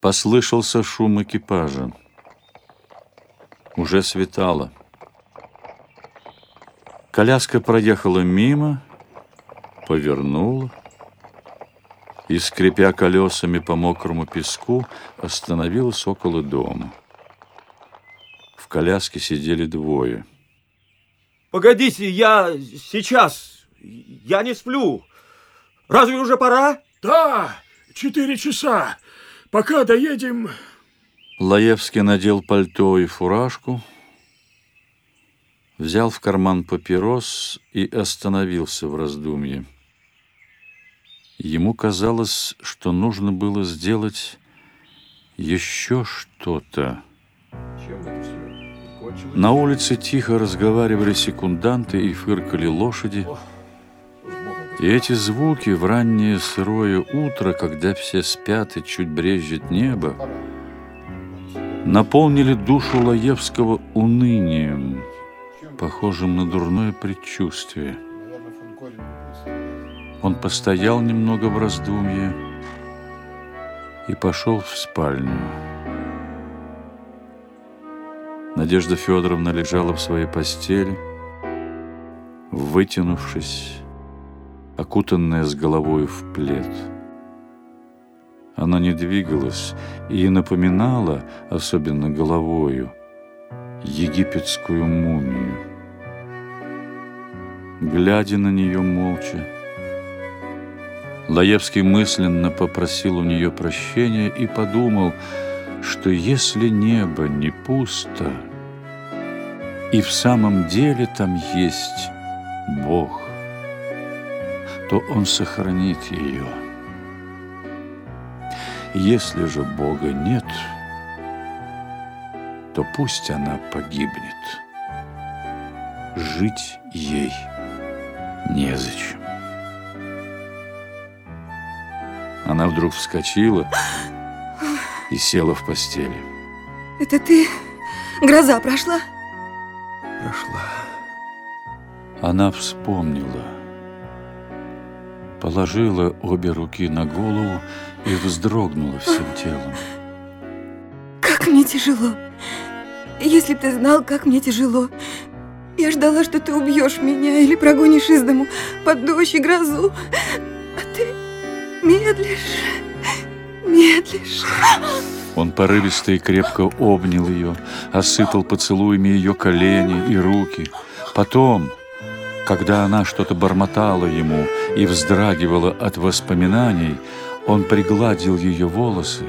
Послышался шум экипажа. Уже светало. Коляска проехала мимо, повернула и, скрипя колесами по мокрому песку, остановилась около дома. В коляске сидели двое. Погодите, я сейчас. Я не сплю. Разве уже пора? Да, четыре часа. Пока доедем... Лаевский надел пальто и фуражку, взял в карман папирос и остановился в раздумье. Ему казалось, что нужно было сделать еще что-то. На улице тихо разговаривали секунданты и фыркали лошади. И эти звуки в раннее сырое утро, когда все спят и чуть брежет небо, наполнили душу Лаевского унынием, похожим на дурное предчувствие. Он постоял немного в раздумье и пошел в спальню. Надежда Федоровна лежала в своей постели, вытянувшись, окутанная с головой в плед. Она не двигалась и напоминала, особенно головою, египетскую мумию. Глядя на нее молча, Лаевский мысленно попросил у нее прощения и подумал, что если небо не пусто, и в самом деле там есть Бог – то Он сохранит ее. Если же Бога нет, то пусть она погибнет. Жить ей незачем. Она вдруг вскочила и села в постели. Это ты? Гроза прошла? Прошла. Она вспомнила положила обе руки на голову и вздрогнула всем телом. Как мне тяжело. Если б ты знал, как мне тяжело. Я ждала, что ты убьешь меня или прогонишь из дому под дождь и грозу. А ты медлишь, медлишь. Он порывисто и крепко обнял ее, осыпал поцелуями ее колени и руки. Потом когда она что-то бормотала ему и вздрагивала от воспоминаний, он пригладил ее волосы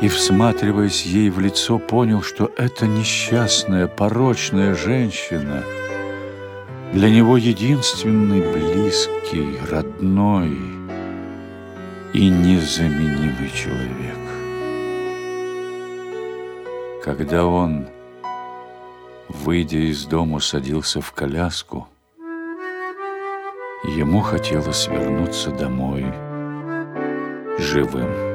и, всматриваясь ей в лицо, понял, что эта несчастная, порочная женщина для него единственный близкий, родной и незаменимый человек. Когда он, выйдя из дома, садился в коляску, Ему хотелось вернуться домой живым.